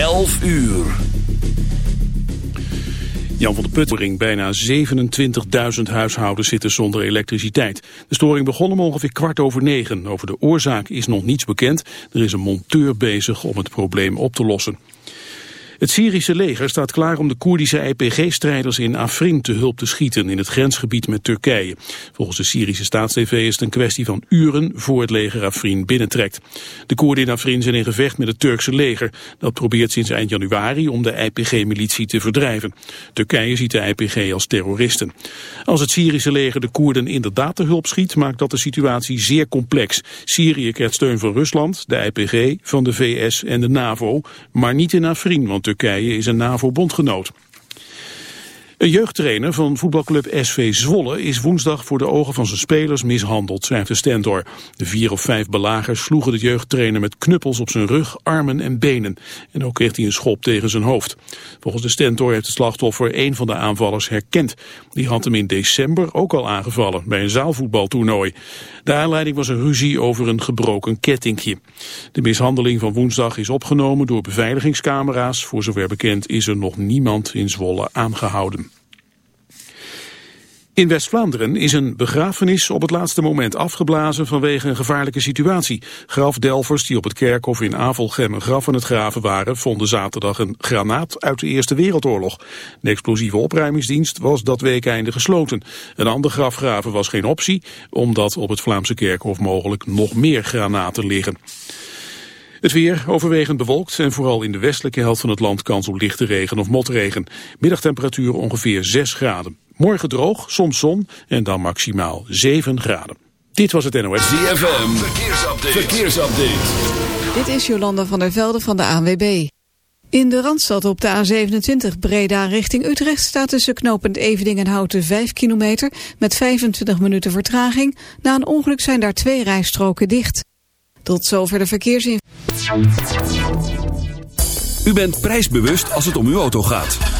11 uur. Jan van der Puttering, bijna 27.000 huishoudens zitten zonder elektriciteit. De storing begon om ongeveer kwart over negen. Over de oorzaak is nog niets bekend. Er is een monteur bezig om het probleem op te lossen. Het Syrische leger staat klaar om de Koerdische IPG-strijders in Afrin te hulp te schieten in het grensgebied met Turkije. Volgens de Syrische staatstv is het een kwestie van uren voor het leger Afrin binnentrekt. De Koerden in Afrin zijn in gevecht met het Turkse leger. Dat probeert sinds eind januari om de IPG-militie te verdrijven. Turkije ziet de IPG als terroristen. Als het Syrische leger de Koerden inderdaad te hulp schiet, maakt dat de situatie zeer complex. Syrië krijgt steun van Rusland, de IPG, van de VS en de NAVO, maar niet in Afrin, want Turkije is een NAVO-bondgenoot. Een jeugdtrainer van voetbalclub SV Zwolle is woensdag voor de ogen van zijn spelers mishandeld, schrijft de Stentor. De vier of vijf belagers sloegen de jeugdtrainer met knuppels op zijn rug, armen en benen. En ook kreeg hij een schop tegen zijn hoofd. Volgens de Stentor heeft het slachtoffer een van de aanvallers herkend. Die had hem in december ook al aangevallen bij een zaalvoetbaltoernooi. De aanleiding was een ruzie over een gebroken kettingje. De mishandeling van woensdag is opgenomen door beveiligingscamera's. Voor zover bekend is er nog niemand in Zwolle aangehouden. In West-Vlaanderen is een begrafenis op het laatste moment afgeblazen vanwege een gevaarlijke situatie. Grafdelvers die op het kerkhof in Avelgem een graf aan het graven waren, vonden zaterdag een granaat uit de Eerste Wereldoorlog. De explosieve opruimingsdienst was dat weekeinde gesloten. Een ander grafgraven was geen optie, omdat op het Vlaamse kerkhof mogelijk nog meer granaten liggen. Het weer overwegend bewolkt en vooral in de westelijke helft van het land kans op lichte regen of motregen. Middagtemperatuur ongeveer 6 graden. Morgen droog, soms zon en dan maximaal 7 graden. Dit was het NOS. ZFM, verkeersupdate. verkeersupdate. Dit is Jolanda van der Velde van de ANWB. In de Randstad op de A27 Breda richting Utrecht staat tussen knooppunt Evening en Houten 5 kilometer met 25 minuten vertraging. Na een ongeluk zijn daar twee rijstroken dicht. Tot zover de verkeersinformatie. U bent prijsbewust als het om uw auto gaat.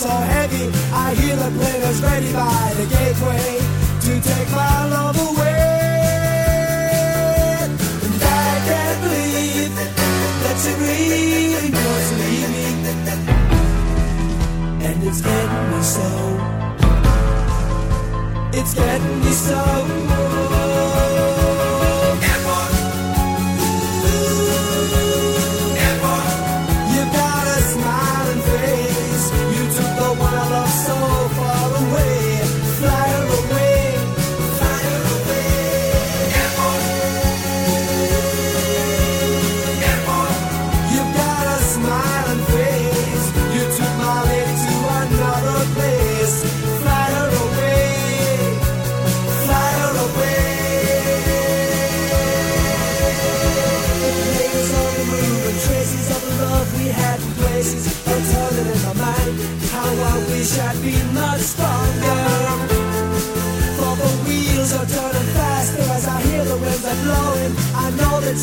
So heavy. I hear the plane is ready by the gateway to take my love away. And I can't believe that she really leave me. And it's getting me so. It's getting me so.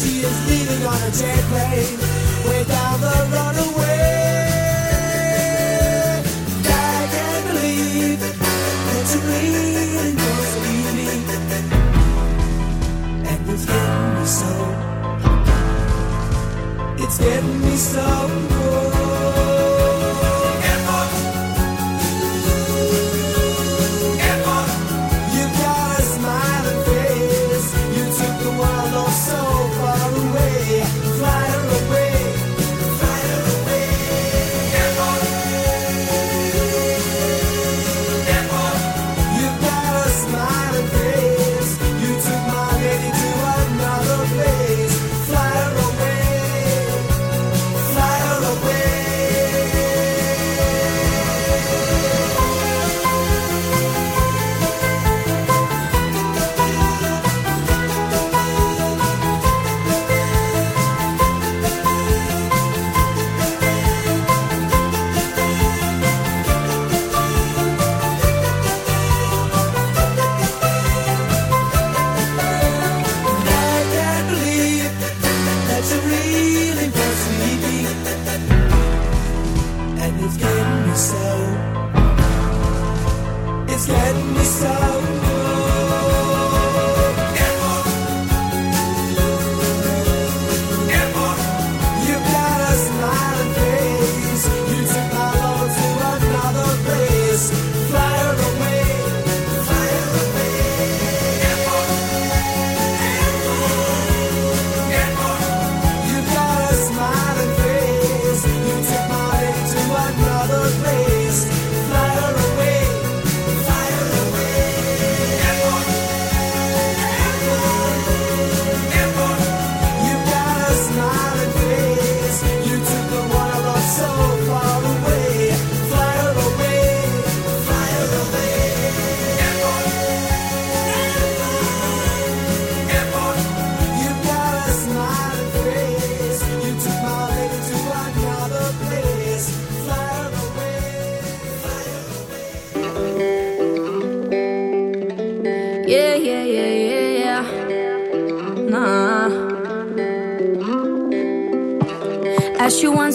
she is leaving on a jet plane, way down the runaway. I can't believe that you really was leaving, and it's getting me so. It's getting me so.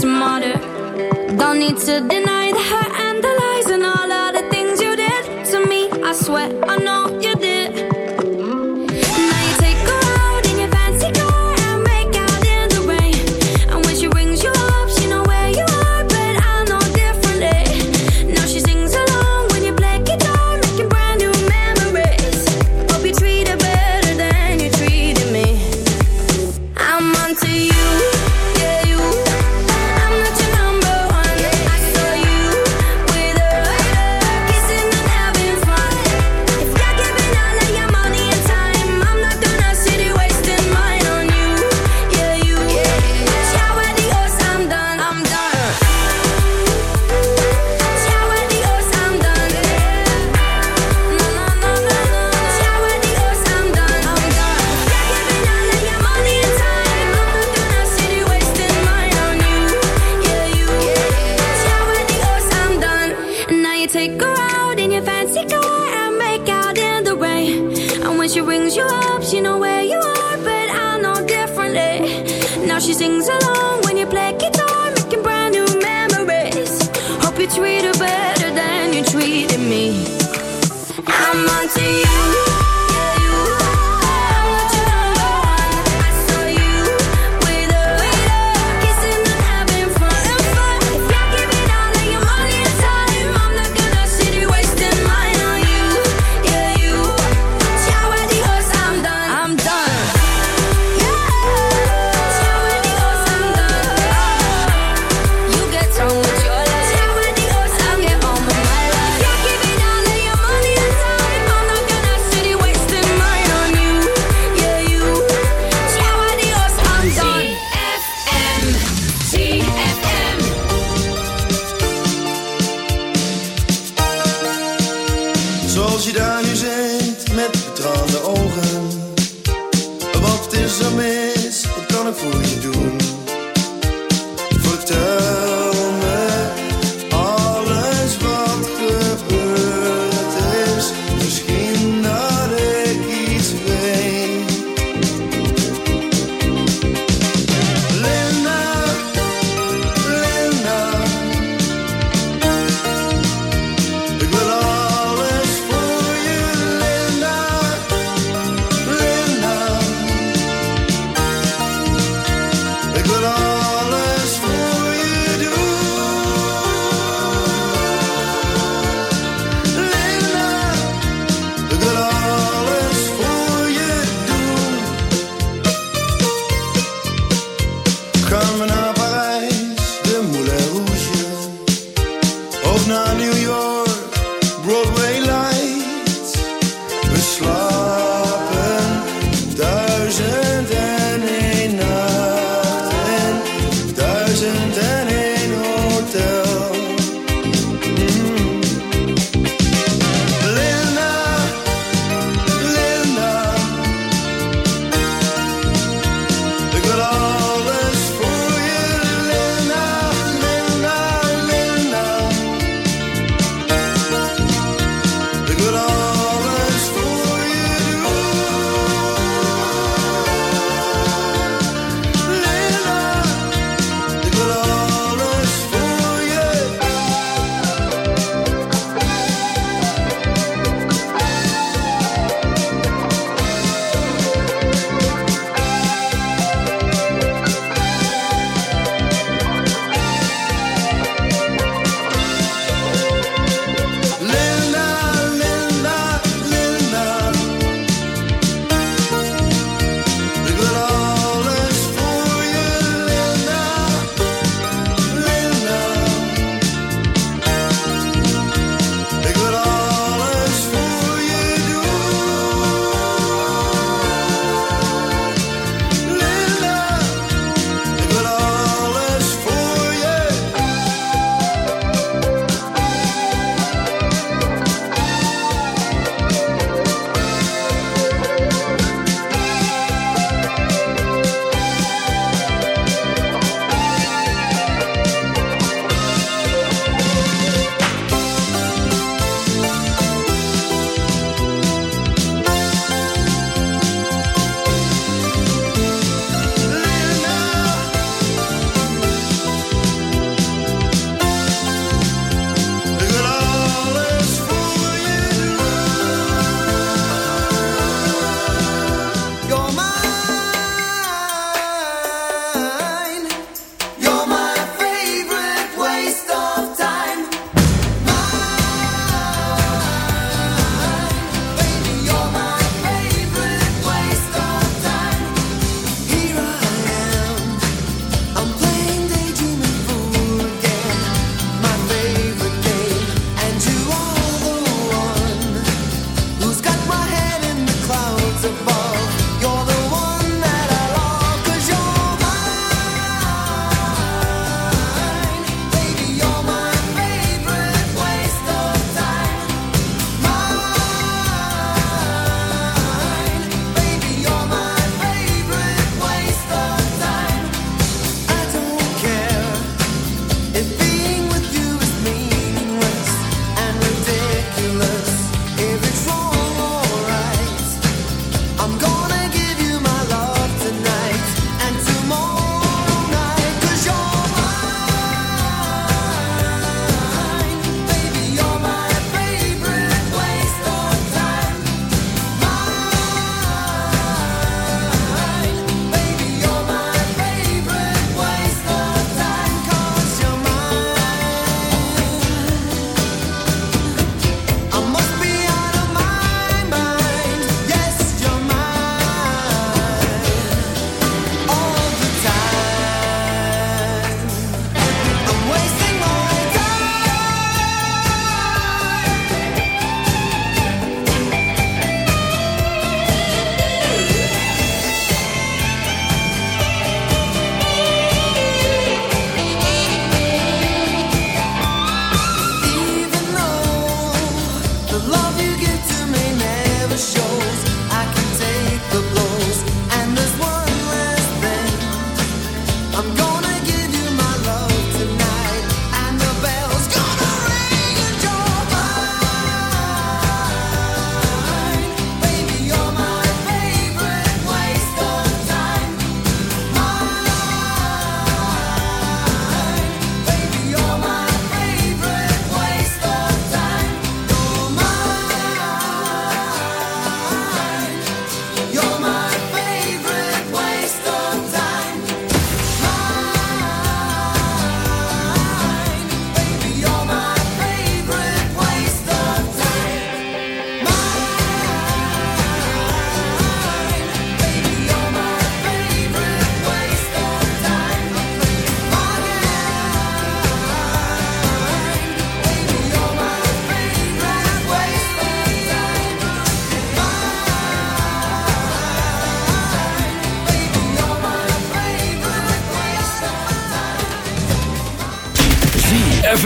smarter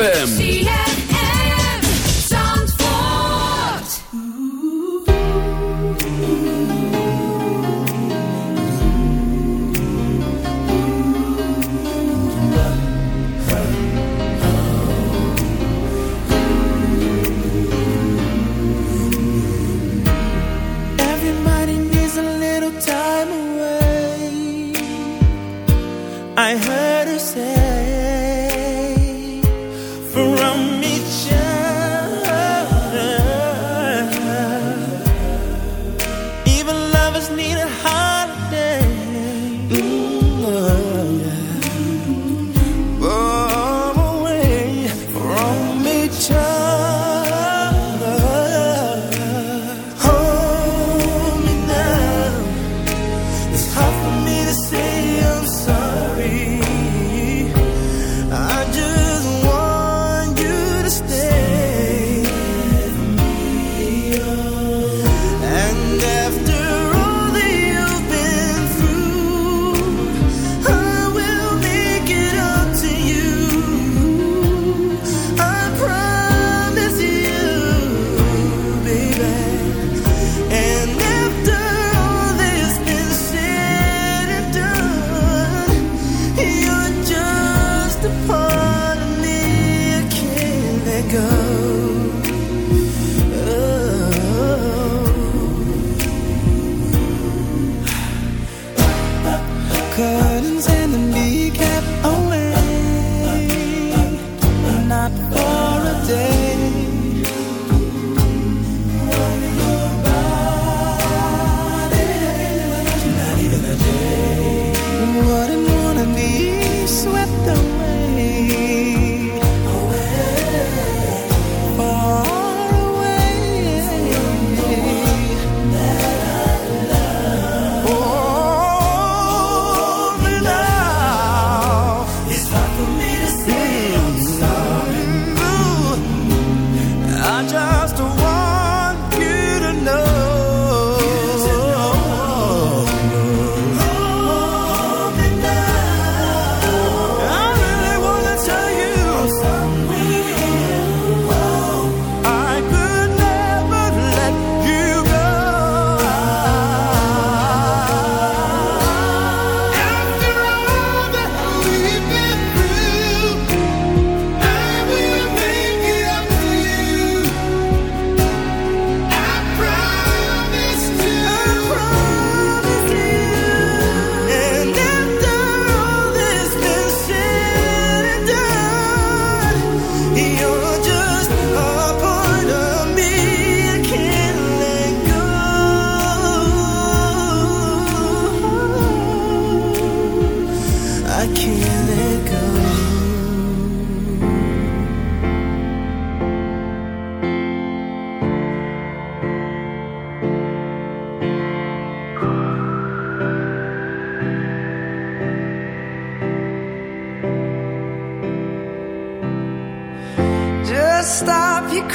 ZFM.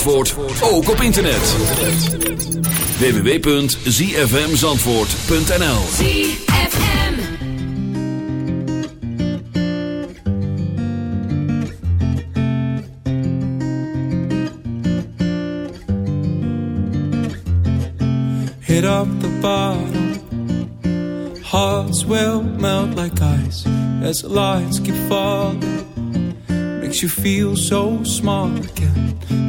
Zandvoort, ook op internet. www.zfmzandvoort.nl ZFM. hit up the bottom. Hearts will melt like ice as the lights keep falling. Makes you feel so small again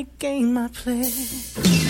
again my place.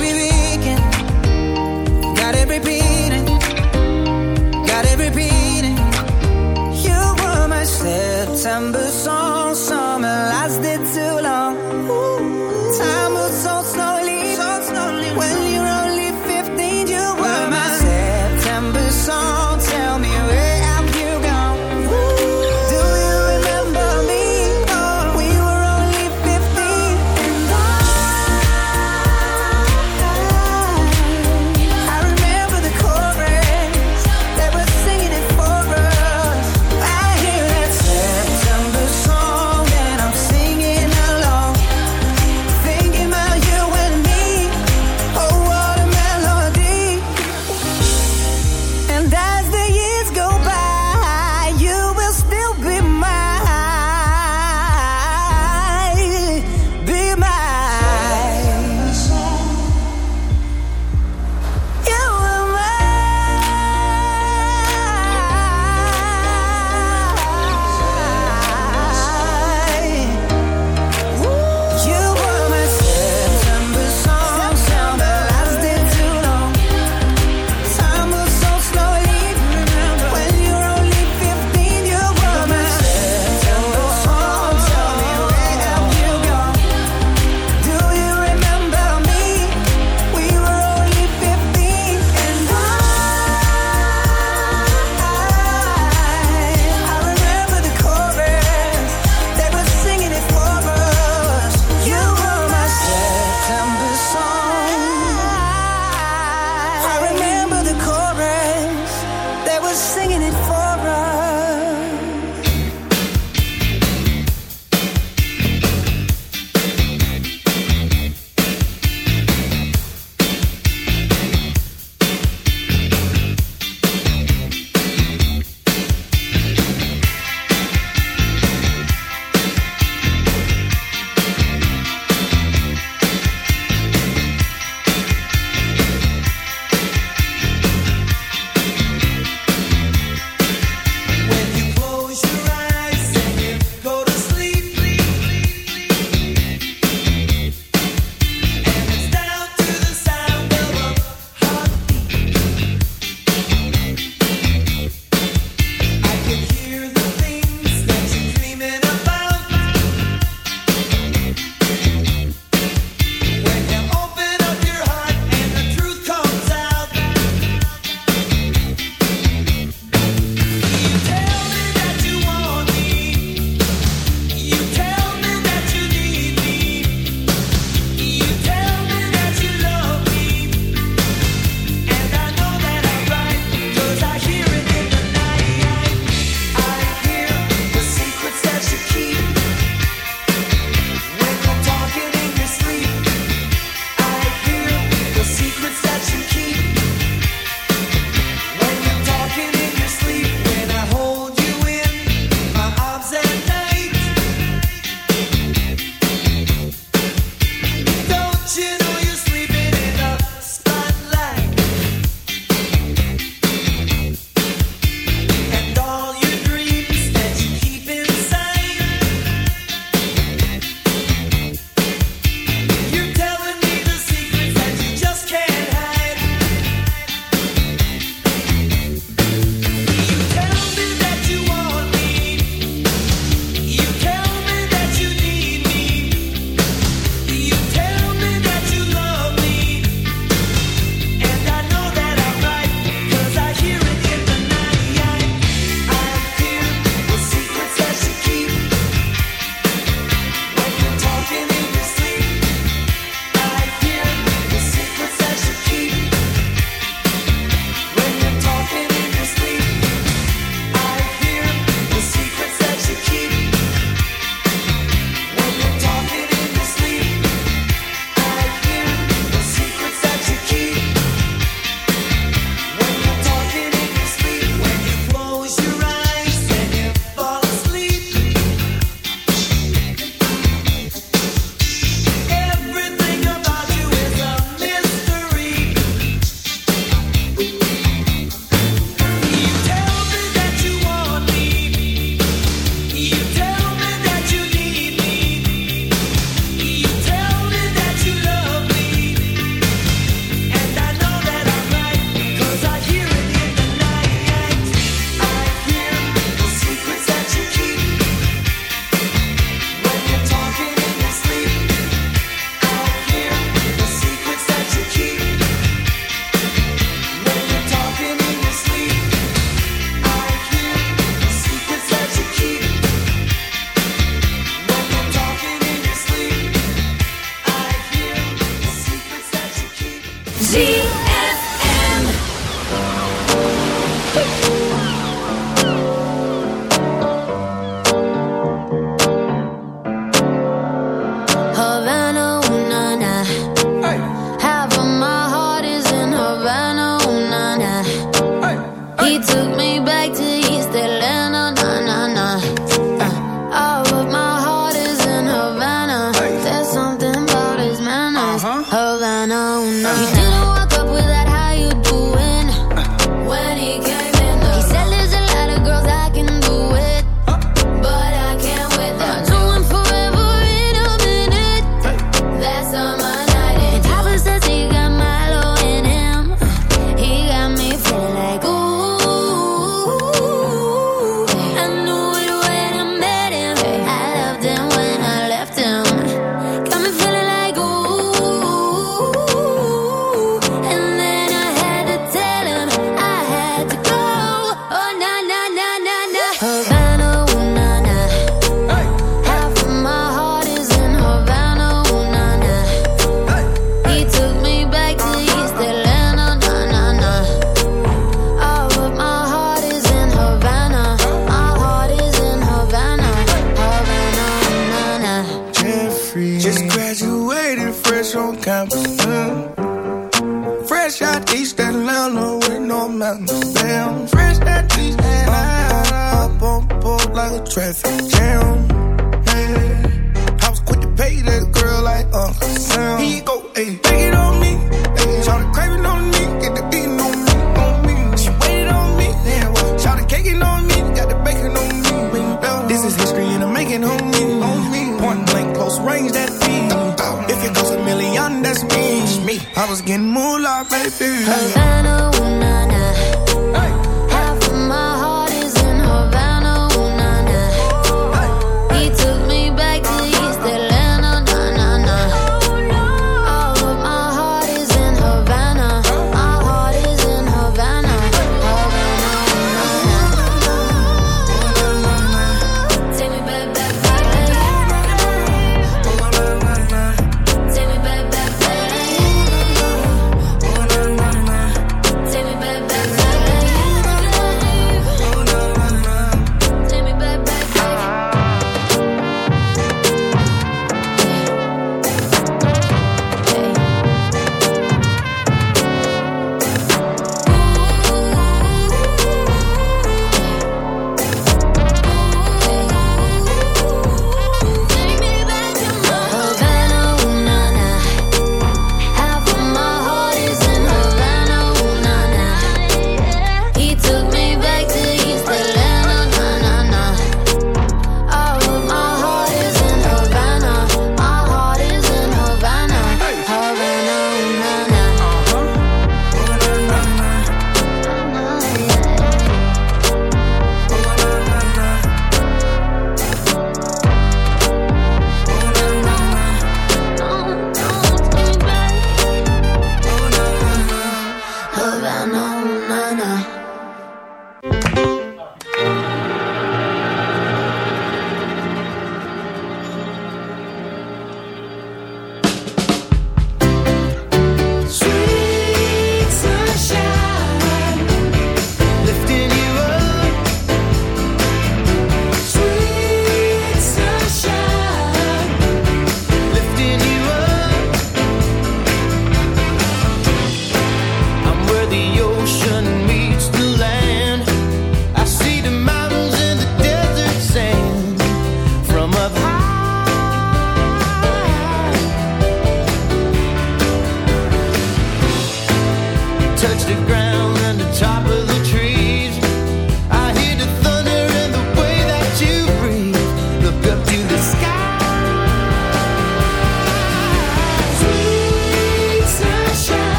September song.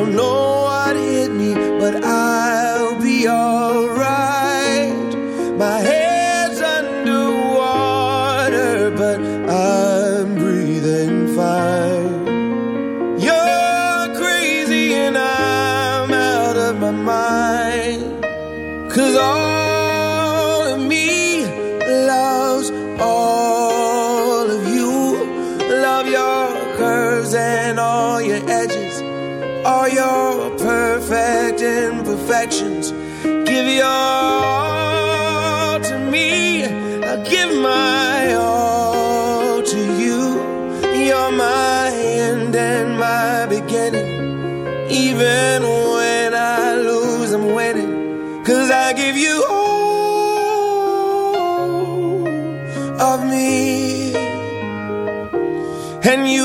don't know what hit me, but I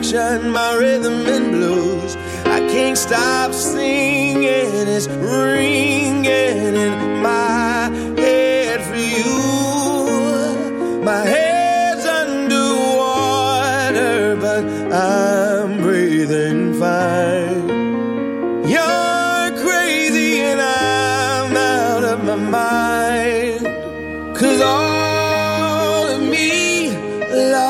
direction, my rhythm and blues. I can't stop singing, it's ringing in my head for you. My head's under water, but I'm breathing fine. You're crazy and I'm out of my mind. Cause all of me love.